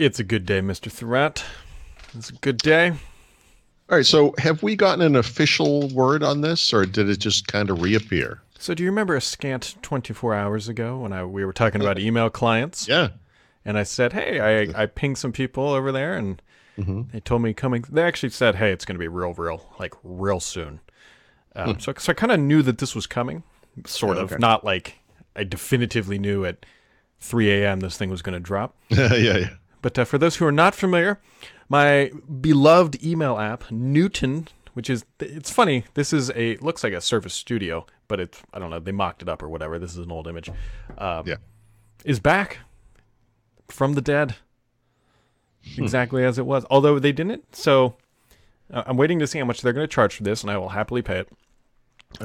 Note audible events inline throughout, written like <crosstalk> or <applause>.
It's a good day, Mr. Thurrott. It's a good day. All right. So, have we gotten an official word on this, or did it just kind of reappear? So, do you remember a scant 24 hours ago when I we were talking about email clients? Yeah. And I said, hey, I, I pinged some people over there, and mm-hmm. they told me coming. They actually said, hey, it's going to be real, real, like real soon. Um, hmm. So, so I kind of knew that this was coming, sort of. Not like I definitively knew at 3 a.m. this thing was going to drop. <laughs> yeah, yeah. But uh, for those who are not familiar, my beloved email app, Newton, which is it's funny. This is a looks like a Surface Studio, but it's I don't know. They mocked it up or whatever. This is an old image. Um, yeah, is back from the dead, hmm. exactly as it was. Although they didn't. So uh, I'm waiting to see how much they're going to charge for this, and I will happily pay it.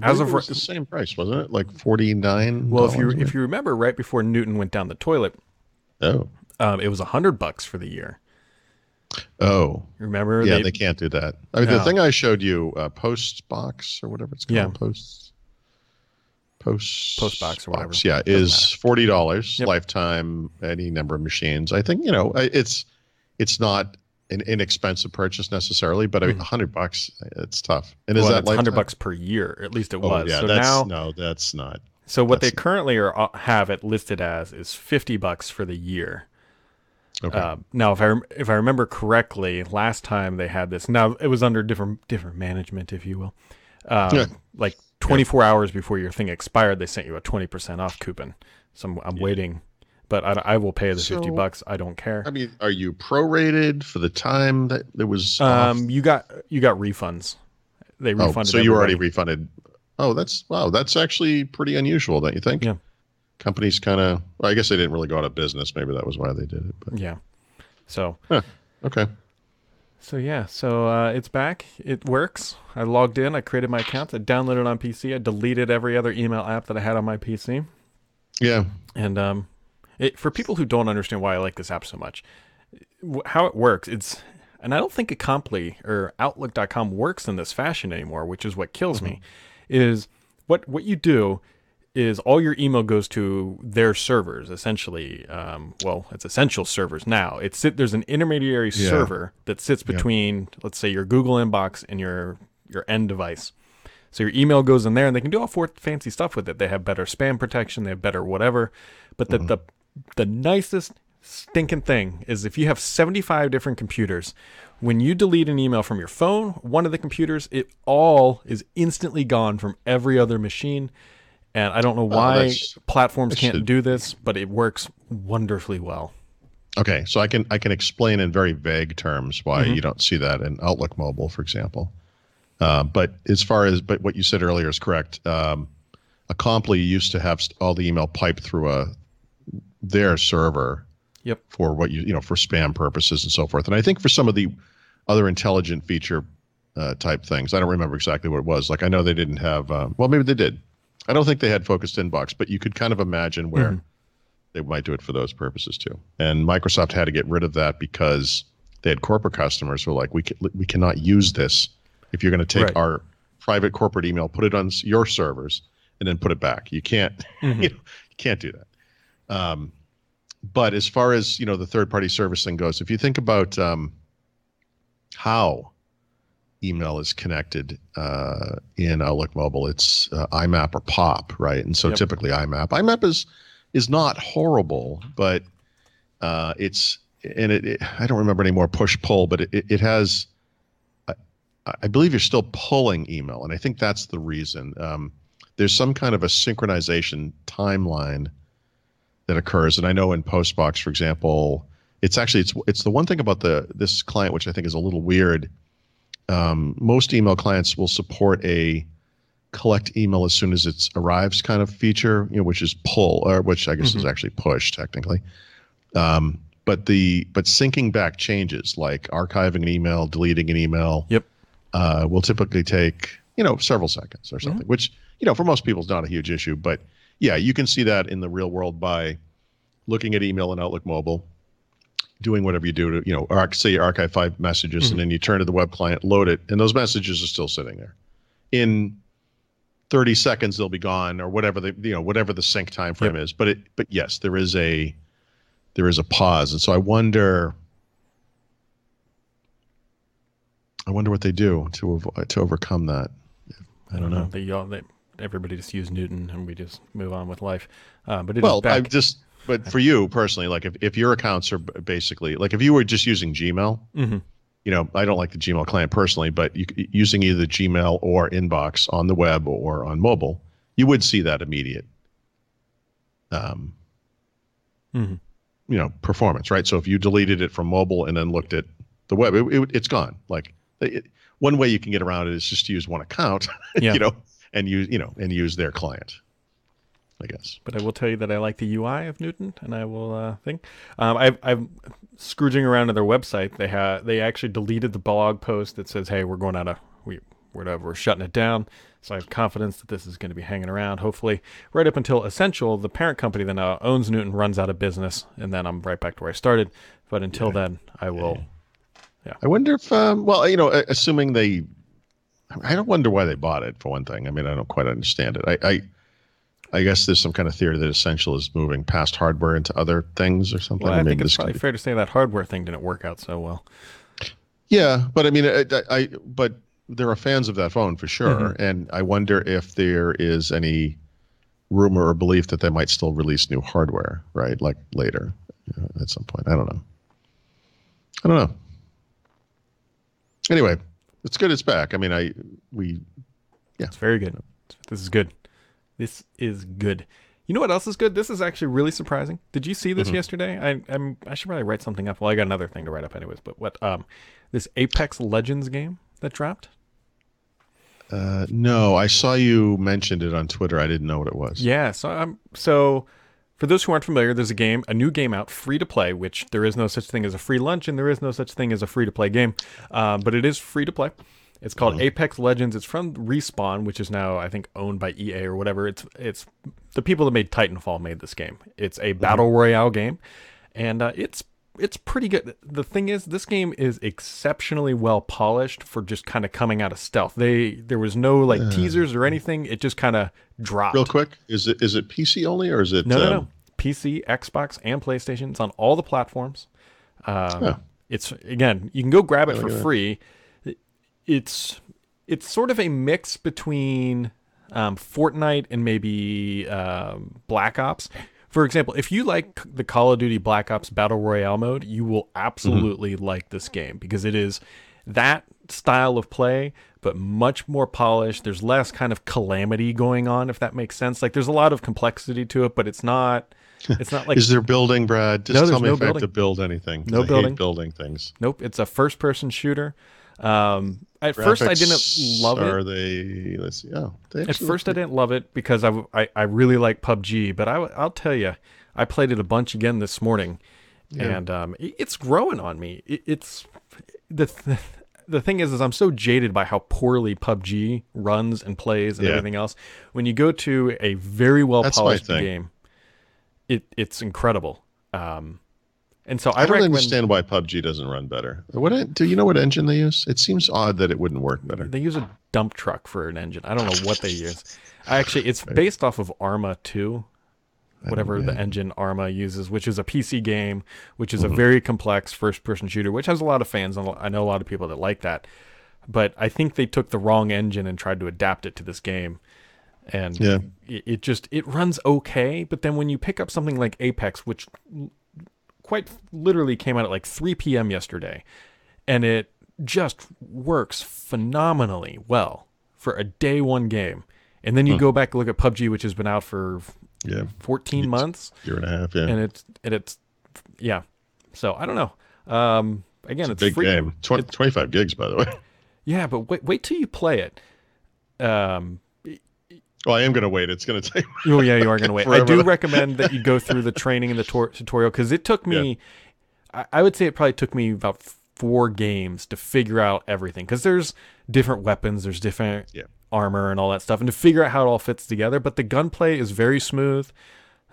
As of it was the same price, wasn't it? Like forty nine. Well, if you if you remember, right before Newton went down the toilet, oh, um, it was a hundred bucks for the year. Oh, remember? Yeah, they, they can't do that. I mean, no. the thing I showed you, uh, Post Box or whatever it's called, yeah. Post Post Post Box or whatever. Box, yeah, is forty dollars yep. lifetime, any number of machines. I think you know it's it's not an inexpensive purchase necessarily, but I mean, hmm. hundred bucks, it's tough. And is well, that hundred bucks per year? At least it oh, was. Yeah, so that's, now, no, that's not. So what they currently are uh, have it listed as is fifty bucks for the year. Okay. Uh, now, if I if I remember correctly, last time they had this. Now it was under different different management, if you will. Um, yeah. Like 24 yeah. hours before your thing expired, they sent you a 20% off coupon. So I'm, I'm yeah. waiting, but I, I, will pay the so, 50 bucks. I don't care. I mean, are you prorated for the time that it was? Um, off? you got you got refunds. They oh, refunded. Oh, so you already refunded. Oh, that's wow. That's actually pretty unusual, don't you think? Yeah companies kind of well, i guess they didn't really go out of business. Maybe that was why they did it but yeah. So huh. okay. So yeah. So uh, it's back. It works. I logged in. I created my account. I downloaded on pc i deleted every other email app that i had on my pc yeah. And um it, for people who don't understand why i like this app so much how it works it's and i don't think Acompli or outlook.com works in this fashion anymore which is what kills mm-hmm. me is what what you do is all your email goes to their servers essentially. Um, well, it's essential servers now. It's there's an intermediary yeah. server that sits between, yeah. let's say, your Google inbox and your your end device. So your email goes in there, and they can do all for fancy stuff with it. They have better spam protection, they have better whatever. But the mm-hmm. the the nicest stinking thing is if you have 75 different computers, when you delete an email from your phone, one of the computers, it all is instantly gone from every other machine and I don't know oh, why platforms can't should... do this, but it works wonderfully well. Okay, so I can I can explain in very vague terms why mm-hmm. you don't see that in Outlook Mobile, for example. Uh, but as far as but what you said earlier is correct. Um, Acompli used to have all the email piped through a their server. Yep. For what you you know for spam purposes and so forth, and I think for some of the other intelligent feature uh, type things, I don't remember exactly what it was. Like I know they didn't have. Uh, well, maybe they did. I don't think they had focused inbox, but you could kind of imagine where mm-hmm. they might do it for those purposes too. And Microsoft had to get rid of that because they had corporate customers who were like, we can, we cannot use this if you're going to take right. our private corporate email, put it on your servers, and then put it back. You can't <laughs> mm-hmm. you, know, you can't do that. Um, but as far as you know, the third party service thing goes, if you think about um, how email is connected uh, in Outlook Mobile, it's uh, IMAP or POP, right? And so yep. typically IMAP. IMAP is is not horrible, but uh, it's and it, it, I don't remember any more push pull, but it, it has. I, I, believe you're still pulling email, and I think that's the reason. Um, there's some kind of a synchronization timeline that occurs, and I know in Postbox, for example, it's actually it's it's the one thing about the this client which I think is a little weird um, most email clients will support a collect email as soon as it arrives kind of feature, you know, which is pull, or which I guess mm-hmm. is actually push technically. Um, but the but syncing back changes like archiving an email, deleting an email. Yep. Uh, will typically take you know several seconds or something, mm-hmm. which you know for most people is not a huge issue. But yeah, you can see that in the real world by looking at email in Outlook Mobile, doing whatever you do to, you know, arch, say you archive five messages mm-hmm. and then you turn to the web client, load it, and those messages are still sitting there. In 30 seconds, they'll be gone or whatever the, you know, whatever the sync time frame yep. is. But it, but yes, there is a, there is a pause. And so I wonder, I wonder what they do to, to overcome that. I don't know. They, all, they, everybody just use Newton and we just move on with life. Uh, but it well, I just but for you personally, like if, if your accounts are basically like if you were just using Gmail, Mhm. you know, I don't like the Gmail client personally, but you, using either Gmail or Inbox on the web or on mobile, you would see that immediate, um, Mhm. you know, performance, right? So if you deleted it from mobile and then looked at the web, it, it, it's gone. Like it, one way you can get around it is just to use one account, <laughs> Yeah. you know, and use you know and use their client. I guess. But I will tell you that I like the UI of Newton, and I will uh, think. Um, I've, I'm scrooging around to their website. They have they actually deleted the blog post that says, "Hey, we're going out of we whatever, we're shutting it down." So I have confidence that this is going to be hanging around. Hopefully, right up until Essential, the parent company that now owns Newton, runs out of business, and then I'm right back to where I started. But until then, I will. Yeah. I wonder if, um, well, you know, assuming they, I don't wonder why they bought it for one thing. I mean, I don't quite understand it. I, I, I guess there's some kind of theory that Essential is moving past hardware into other things or something. Well, I mean, think it's probably be- fair to say that hardware thing didn't work out so well. yeah, but I mean, I, I, I- but there are fans of that phone for sure, Mhm. and I wonder if there is any rumor or belief that they might still release new hardware, right? Like later, you know, at some point. I don't know. I don't know. Anyway, it's good. It's back. I mean, I we yeah, It's very good. This is good. This is good. You know what else is good? This is actually really surprising. Did you see this Mm-hmm. yesterday? I I'm, I should probably write something up. Well, I got another thing to write up anyways. But what um this Apex Legends game that dropped? Uh, no, I saw you mentioned it on Twitter. I didn't know what it was. Yeah. So um so for those who aren't familiar, there's a game, a new game out, free to play, which there is no such thing as a free lunch, and there is no such thing as a free to play game, um, but it is free to play. It's called Apex Legends. It's from Respawn, which is now I think owned by EA or whatever. It's it's the people that made Titanfall made this game. It's a battle royale game, and uh, it's it's pretty good. The thing is, this game is exceptionally well polished for just kind of coming out of stealth. They there was no like teasers or anything. It just kind of dropped. Real quick, is it is it PC only or is it? No, no, um, no. PC, Xbox, and PlayStation. It's on all the platforms. Um, Huh. It's again, you can go grab it for look at that. It's it's sort of a mix between um, Fortnite and maybe um, Black Ops. For example, if you like the Call of Duty Black Ops Battle Royale mode, you will absolutely like this game because it is that style of play, but much more polished. There's less kind of calamity going on, if that makes sense. Like there's a lot of complexity to it, but it's not. <laughs> It's not like Is there building, Brad? Just No, tell me no if I have building. to build anything. No I building. building things. nope. It's a first-person shooter. Um, at first, I didn't love it. Are they? Let's see. Oh, At first, I didn't love it because I, I, I really like PUBG, but I, I'll tell you, I played it a bunch again this morning, and um, it- it's growing on me. It, it's the th- the thing is, is I'm so jaded by how poorly PUBG runs and plays and Yeah. everything else. When you go to a very well polished game, it it's incredible. Um, and so I, I don't understand why PUBG doesn't run better. What do you know? What engine they use? It seems odd that it wouldn't work better. They use a dump truck for an engine. I don't know what they use. Actually, it's based off of Arma 2, whatever the engine Arma uses, which is a PC game, which is a mm-hmm. very complex first person shooter, which has a lot of fans. And I know a lot of people that like that. But I think they took the wrong engine and tried to adapt it to this game. And Yeah. it, it just it runs okay, but then when you pick up something like Apex, which quite literally came out at like 3 p.m. yesterday, and it just works phenomenally well for a day one game. And then you go back and look at PUBG, which has been out for Yeah, 14 months, year and a half. Yeah, and it's and it's yeah. So I don't know. Um, again, it's, big free. game. 20, 25 gigs, by the way. Yeah, but wait, wait till you play it. Um, Well, I am going to wait. It's going to take. <laughs> Oh yeah, you are going to wait. I do recommend that you go through the training and the tor- tutorial because it took me. I, I would say it probably took me about four games to figure out everything because there's different weapons, there's different Yeah. armor and all that stuff, and to figure out how it all fits together. But the gunplay is very smooth.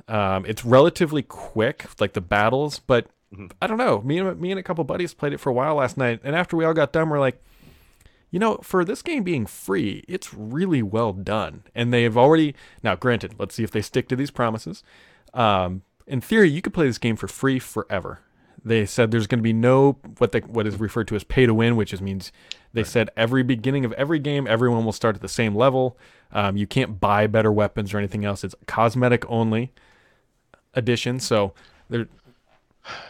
Um, it's relatively quick, like the battles, but I don't know. Me and me and a couple buddies played it for a while last night, and after we all got done, we're like, you know, for this game being free, it's really well done. And they have already now, granted, let's see if they stick to these promises. Um, in theory, you could play this game for free forever. They said there's going to be no what they, what is referred to as pay to win, which is means they said every beginning of every game, everyone will start at the same level. Um, you can't buy better weapons or anything else. It's cosmetic only edition. So there,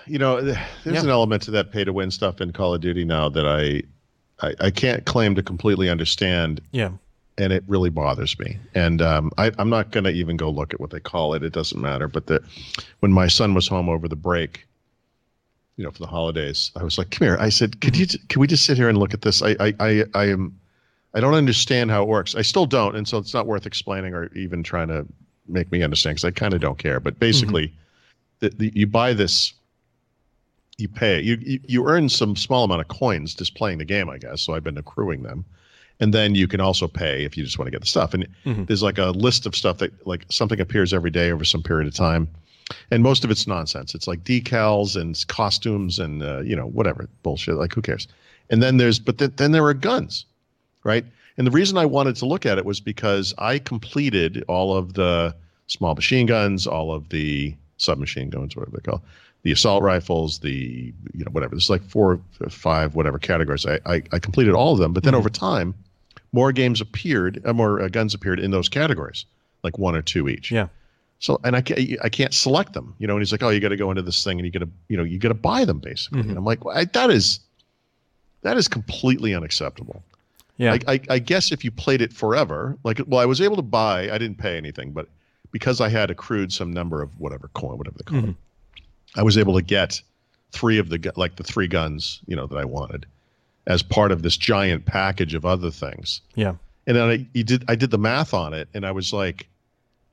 You know, <sighs> there's Yeah. an element to that pay to win stuff in Call of Duty now that I, I, I can't claim to completely understand, yeah, and it really bothers me. And um, I, I'm not going to even go look at what they call it. It doesn't matter. But the, when my son was home over the break, you know, for the holidays, I was like, "Come here." I said, "Could you? Can we just sit here and look at this?" I, I, I, I am, I don't understand how it works. I still don't, and so it's not worth explaining or even trying to make me understand because I kind of don't care. But basically, the, the, you buy this, you pay, you, you you earn some small amount of coins just playing the game, I guess. So I've been accruing them, and then you can also pay if you just want to get the stuff. And Mhm. there's like a list of stuff that like something appears every day over some period of time, and most of it's nonsense. It's like decals and costumes and uh, you know whatever bullshit. Like who cares? And then there's but th- then there are guns, right? And the reason I wanted to look at it was because I completed all of the small machine guns, all of the submachine guns, whatever they're called, the assault rifles, the you know whatever. There's like four, or five, whatever categories. I I, I completed all of them, but then Mhm. over time, more games appeared, uh, more uh, guns appeared in those categories, like one or two each. yeah, So and I can't I can't select them, you know. And he's like, oh, you got to go into this thing and you got to you know you got to buy them basically. Mhm. And I'm like, well, I, that is that is completely unacceptable. yeah, I, I, I guess if you played it forever, like, well, I was able to buy. I didn't pay anything, but because I had accrued some number of whatever coin, whatever they call Mhm. it, I was able to get three of the like the three guns, you know, that I wanted as part of this giant package of other things. yeah, And then I you did I did the math on it, and I was like,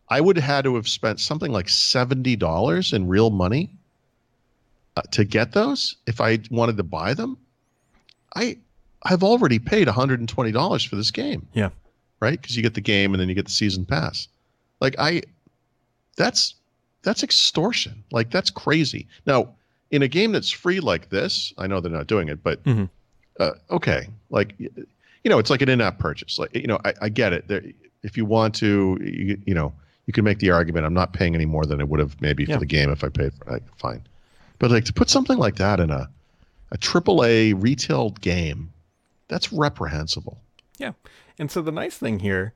I would have had to have spent something like seventy dollars in real money uh, to get those if I wanted to buy them. I I've already paid one hundred and twenty dollars for this game. Yeah. right, because you get the game and then you get the season pass. Like I, that's that's extortion. Like that's crazy. Now, in a game that's free like this, I know they're not doing it, but Mhm. uh, okay, like you know, it's like an in-app purchase. Like you know, I, I get it. There, if you want to, you, you know, you can make the argument. I'm not paying any more than I would have maybe Yeah. for the game if I paid for it. Fine, but like to put something like that in a a triple A retail game, that's reprehensible. yeah. And so the nice thing here,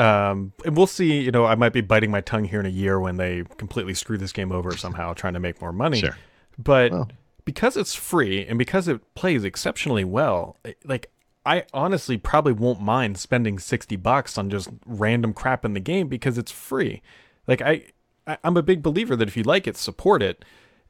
um, and we'll see. You know, I might be biting my tongue here in a year when they completely screw this game over somehow, trying to make more money. Sure. But Well. because it's free and because it plays exceptionally well, it- like I honestly probably won't mind spending 60 bucks on just random crap in the game because it's free. Like I, I I'm a big believer that if you like it, support it.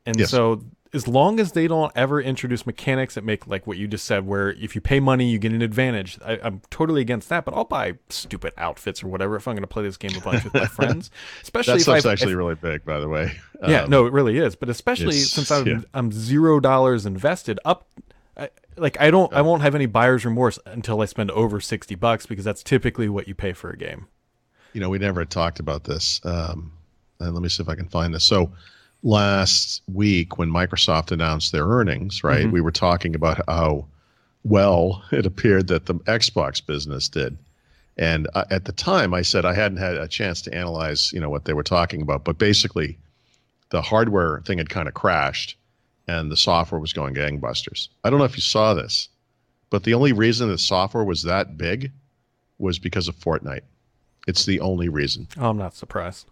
And Yes. so as long as they don't ever introduce mechanics that make like what you just said, where if you pay money, you get an advantage. I, I'm totally against that, but I'll buy stupid outfits or whatever if I'm going to play this game a bunch with my friends. <laughs> Especially That if stuff's actually if- really big, by the way. yeah, Um, no, it really is. But especially since I'm yeah. I'm zero dollars invested up, I, like I don't I won't have any buyer's remorse until I spend over sixty bucks because that's typically what you pay for a game. you know, we never talked about this. Um, and let me see if I can find this. So last week, when Microsoft announced their earnings, right, Mhm. we were talking about how well it appeared that the Xbox business did. And uh, at the time, I said I hadn't had a chance to analyze, you know, what they were talking about. But basically, the hardware thing had kind of crashed, and the software was going gangbusters. I don't know if you saw this, but the only reason the software was that big was because of Fortnite. It's the only reason. Oh, I'm not surprised.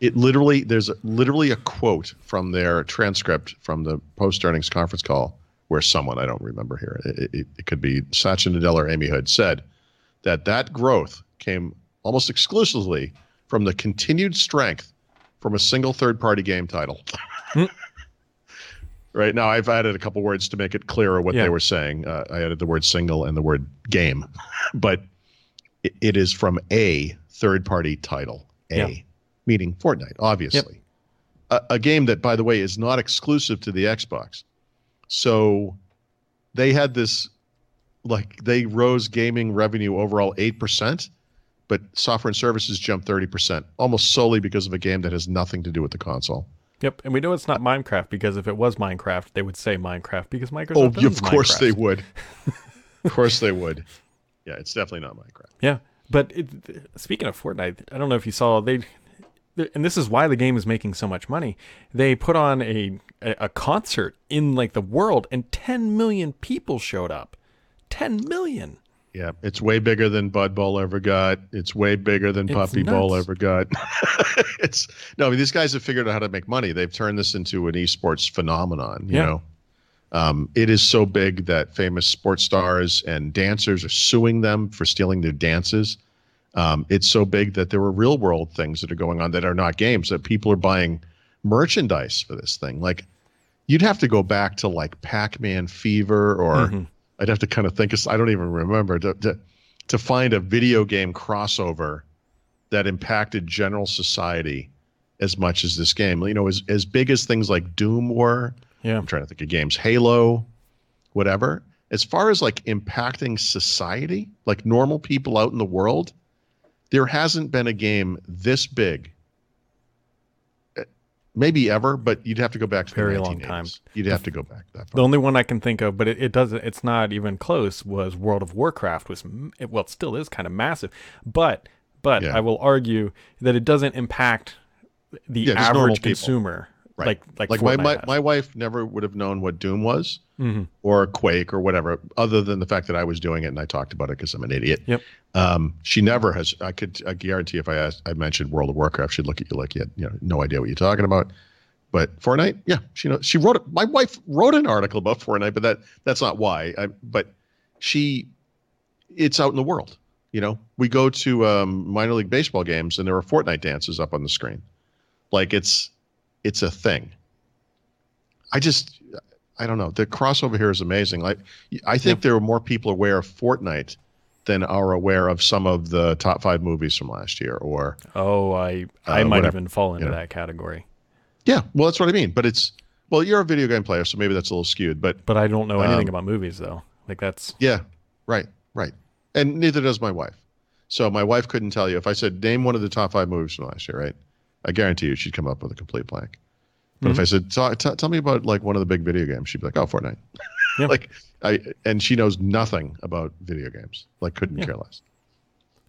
It literally there's a, literally a quote from their transcript from the post earnings conference call where someone I don't remember here it, it, it could be Satya Nadella or Amy Hood said that that growth came almost exclusively from the continued strength from a single third party game title. Hmm. <laughs> right now, I've added a couple words to make it clearer what Yeah. they were saying. Uh, I added the word single and the word game, <laughs> but it, it is from a third party title. A Yeah. Meaning Fortnite, obviously. A, a game that, by the way, is not exclusive to the Xbox. So they had this, like, they rose gaming revenue overall 8%, but software and services jumped 30%, almost solely because of a game that has nothing to do with the console. Yep, and we know it's not Minecraft because if it was Minecraft, they would say Minecraft because Microsoft. Oh, of course Minecraft. they would. <laughs> of course they would. Yeah, it's definitely not Minecraft. Yeah, but it, speaking of Fortnite, I don't know if you saw they, and this is why the game is making so much money. They put on a a, concert in like the world, and 10 million people showed up. 10 million. Yeah, it's way bigger than Bud Bowl ever got. It's way bigger than It's Puppy Bowl ever got. <laughs> it's no, I mean, these guys have figured out how to make money. They've turned this into an esports phenomenon. You Yeah. know, um, it is so big that famous sports stars and dancers are suing them for stealing their dances. Um, it's so big that there are real world things that are going on that are not games. That people are buying merchandise for this thing. Like, you'd have to go back to like Pac-Man Fever or. Mhm. I'd have to kind of think. of- I don't even remember to, to to find a video game crossover that impacted general society as much as this game. You know, as as big as things like Doom were. Yeah. I'm trying to think of games, Halo, whatever. As far as like impacting society, like normal people out in the world, there hasn't been a game this big. eh, Maybe ever, but you'd have to go back to Very long time. You'd have to go back that The only one I can think of, but it, it doesn't. It's not even close. Was World of Warcraft was well, it still is kind of massive, but but Yeah. I will argue that it doesn't impact the Yeah, average consumer. Right. Like like, like my, my, my wife never would have known what Doom was Mhm. or Quake or whatever, other than the fact that I was doing it and I talked about it because I'm an idiot. Yep. Um, she never has. I could I guarantee if I asked, I mentioned World of Warcraft, she'd look at you like you had you know no idea what you're talking about. But Fortnite, yeah, she knows. She wrote it. My wife wrote an article about Fortnite, but that that's not why. I, but she, it's out in the world. You know, we go to um, minor league baseball games and there are Fortnite dances up on the screen, like it's it's a thing. I just I don't know. The crossover here is amazing. Like I think there are more people aware of Fortnite than are aware of some of the top five movies from last year. Or Oh, I I Uh, might whatever, even fall into you know. that category, yeah, well, that's what I mean. But it's well, you're a video game player, so maybe that's a little skewed. But but I don't know anything Um, about movies though. Like that's yeah, right, right. And neither does my wife. So my wife couldn't tell you if I said name one of the top five movies from last year, right? I guarantee you she'd come up with a complete blank. But if I said "Tell- t- tell me about like one of the big video games, she'd be like, "Oh, Fortnite." Yeah. <laughs> like I and she knows nothing about video games. Like couldn't Yeah. care less.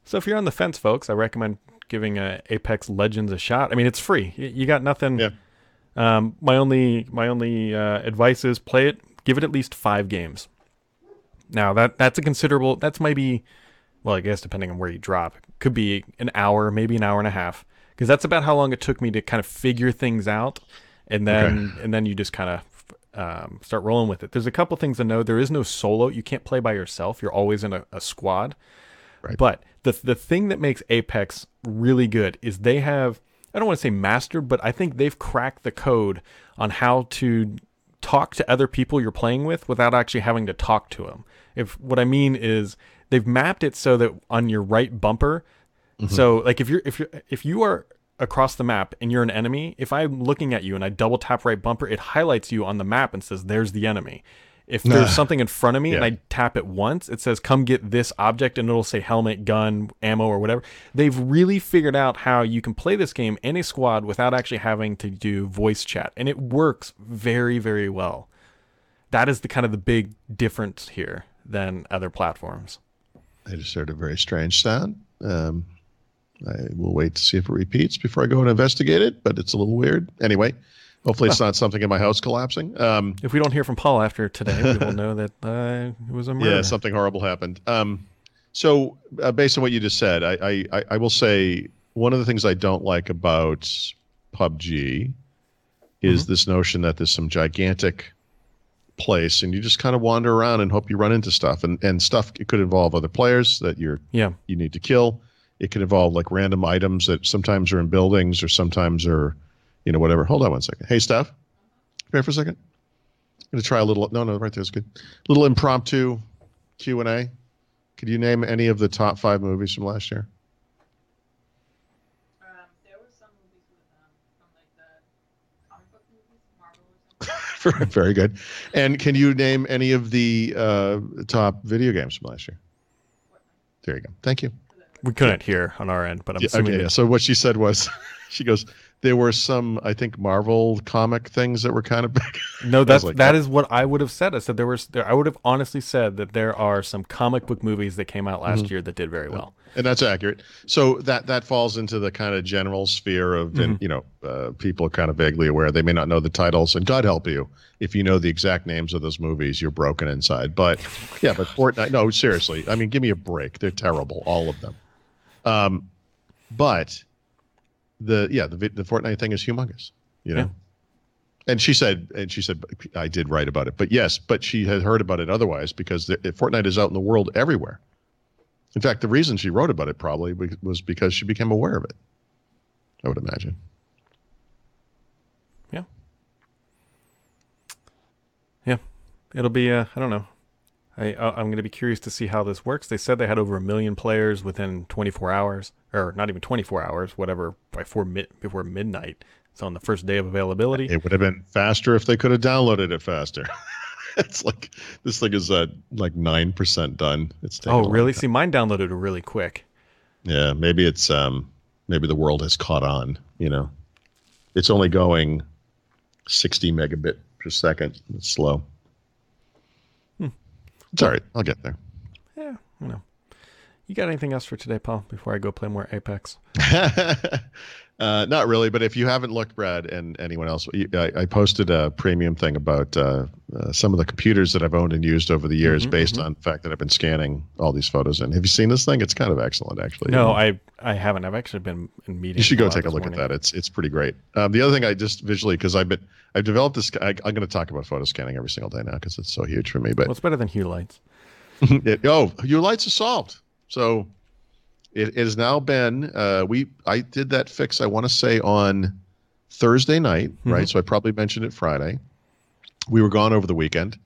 so. If you're on the fence, folks, I recommend giving uh, Apex Legends a shot. I mean, it's free. You, you got nothing. Yeah. Um, my only my only uh, advice is play it. Give it at least five games. Now that that's a considerable. That's maybe, well, I guess depending on where you drop, could be an hour, maybe an hour and a half, because that's about how long it took me to kind of figure things out, and then and then you just kind of um, start rolling with it. There's a couple things to know. There is no solo. You can't play by yourself. You're always in a, a squad. Right. But the the thing that makes Apex really good is they have I don't want to say mastered, but I think they've cracked the code on how to talk to other people you're playing with without actually having to talk to them. If what I mean is they've mapped it so that on your right bumper, so like if you're if you're if you are across the map and you're an enemy, if I'm looking at you and I double tap right bumper, it highlights you on the map and says there's the enemy. If there's something in front of me and I tap it once, it says come get this object and it'll say helmet, gun, ammo or whatever. They've really figured out how you can play this game in a squad without actually having to do voice chat and it works very very well. That is the kind of the big difference here than other platforms. I just heard a very strange sound. Um, I will wait to see if it repeats before I go and investigate it, but it's a little weird. Anyway, hopefully it's not something in my house collapsing. Um, If we don't hear from Paul after today, we will know that uh, it was a murder. yeah, something horrible happened. Um, so, uh, based on what you just said, I, I, I, I will say one of the things I don't like about PUBG is this notion that there's some gigantic place and you just kind of wander around and hope you run into stuff and, and stuff it could involve other players that you're yeah. you need to kill. It can involve like random items that sometimes are in buildings or sometimes are, you know, whatever. Hold on one second. Hey, Steph, here for a second. I'm gonna try a little. No, no, right there's good. Little impromptu Q and A. Could you name any of the top five movies from last year? Um, there were some movies with um, like the comic book movies, Marvel. <laughs> Very good. And can you name any of the uh, top video games from last year? There you go. Thank you. We couldn't hear on our end, but I'm Yeah, assuming okay, yeah. So what she said was, <laughs> she goes, there were some, I think, Marvel comic things that were kind of big. <laughs> No, that's like, that oh. is what I would have said. I said there was there, I would have honestly said that there are some comic book movies that came out last year that did very well. and that's accurate. So that that falls into the kind of general sphere of, and you know, uh, people are kind of vaguely aware. They may not know the titles, and God help you if you know the exact names of those movies. You're broken inside. But yeah, but Fortnite. No, seriously. I mean, give me a break. They're terrible, all of them. Um, but the yeah, the the Fortnite thing is humongous. You know. Yeah. And she said, and she said, I did write about it, but yes, but she had heard about it otherwise because the, Fortnite is out in the world everywhere. In fact, the reason she wrote about it probably was because she became aware of it. I would imagine. Yeah. Yeah. It'll be uh, I don't know. I I'm going to be curious to see how this works. They said they had over a million players within 24 hours or not even 24 hours, whatever by four mid before midnight. It's on the first day of availability. It would have been faster if they could have downloaded it faster. <laughs> it's like this thing is uh, like nine percent done. It's oh, really? time. See, mine downloaded really quick. Yeah, maybe it's um maybe the world has caught on. You know, it's only going sixty megabit per second. It's slow. It's all right. I'll get there. Yeah, you know. You got anything else for today, Paul? Before I go play more Apex. <laughs> uh, not really, but if you haven't looked, Brad, and anyone else, I, I posted a premium thing about uh, uh, some of the computers that I've owned and used over the years, Mhm, based on the fact that I've been scanning all these photos. And have you seen this thing? It's kind of excellent, actually. No, I I haven't. I've actually been in meetings. You should go take a look at that. It's it's pretty great. Um, the other thing I just visually because I've been I've developed this. I, I'm going to talk about photo scanning every single day now because it's so huge for me. But Well, it's better than Hue lights. <laughs> it, oh, your lights are solved. So it, it has now been. Uh, we I did that fix. I want to say on Thursday night, right? So I probably mentioned it Friday. We were gone over the weekend,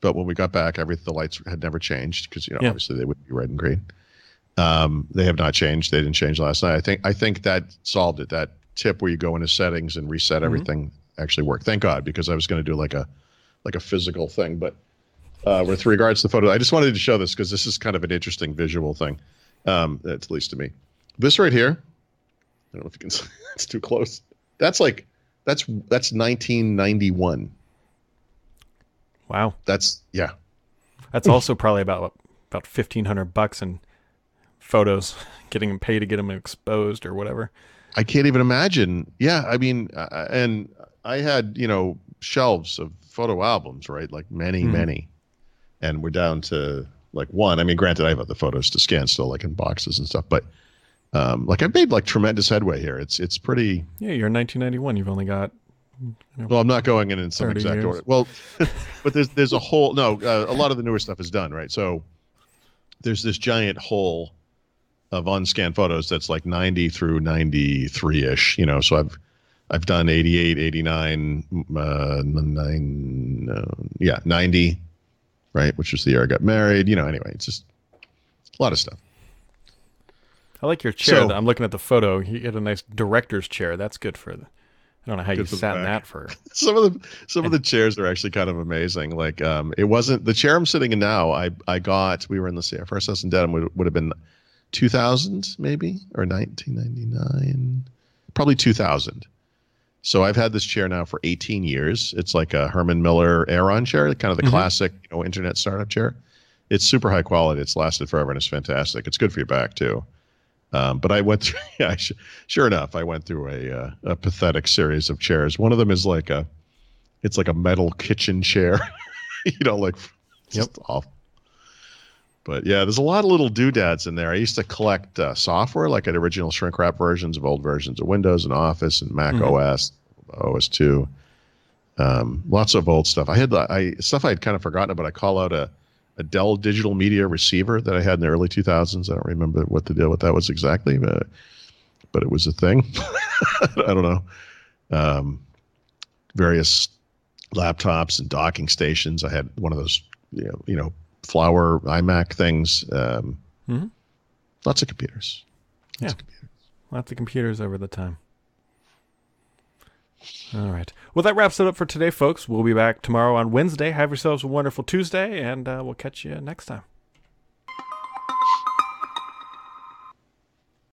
but when we got back, every the lights had never changed because you know Yeah. obviously they would be red and green. Um, they have not changed. They didn't change last night. I think I think that solved it. That tip where you go into settings and reset everything actually worked. Thank God because I was going to do like a like a physical thing, but uh, with regards to the photo, I just wanted to show this because this is kind of an interesting visual thing, um, at least to me. This right here, I don't know if you can. see <laughs> It's too close. That's like that's that's 1991. Wow, That's yeah. that's also probably about about fifteen hundred bucks in photos, <laughs> getting them paid to get them exposed or whatever. I can't even imagine. Yeah, I mean, uh, and I had you know shelves of photo albums, right? Like many, Mhm. many, and we're down to like one. I mean, granted, I have other photos to scan still, like in boxes and stuff, but um, like I've made like tremendous headway here. It's it's pretty. Yeah, you're in 1991. You've only got Well, I'm not going in in some exact years. order. Well, <laughs> but there's there's a whole no. Uh, a lot of the newer stuff is done, right? So there's this giant hole of unscanned photos that's like 90 through 93 ish. You know, so I've I've done 88, 89, uh, nine, uh, yeah, 90, right? Which was the year I got married. You know, anyway, it's just a lot of stuff. I like your chair. So- I'm looking at the photo. You had a nice director's chair. That's good for the. I don't know how you sat in that <laughs> for. some of the some of the chairs are actually kind of amazing. Like um, it wasn't the chair I'm sitting in now. I I got we were in the first house in Dedham would, would have been 2000 maybe or 1999, probably 2000. So I've had this chair now for 18 years. It's like a Herman Miller Aeron chair, kind of the Mhm. classic you know internet startup chair. It's super high quality. It's lasted forever and it's fantastic. It's good for your back too. Um, but I went through, <laughs> yeah, sh- sure enough, I went through a, uh, a pathetic series of chairs. One of them is like a, it's like a metal kitchen chair, <laughs> you know, like just awful. But yeah, there's a lot of little doodads in there. I used to collect uh, software, like at original shrink wrap versions of old versions of Windows and Office and Mac Mhm. OS, OS two. Um, lots of old stuff. I had I stuff I had kind of forgotten about. I call out a, a Dell digital media receiver that I had in the early 2000s. I don't remember what the deal with that was exactly, but but it was a thing. <laughs> I don't know. Um, various laptops and docking stations. I had one of those, you know, you know flower iMac things. Um, Mhm. Lots of computers. Lots Yeah. of computers. Lots of computers over the time. All right. Well, that wraps it up for today, folks. We'll be back tomorrow on Wednesday. Have yourselves a wonderful Tuesday, and uh, we'll catch you next time.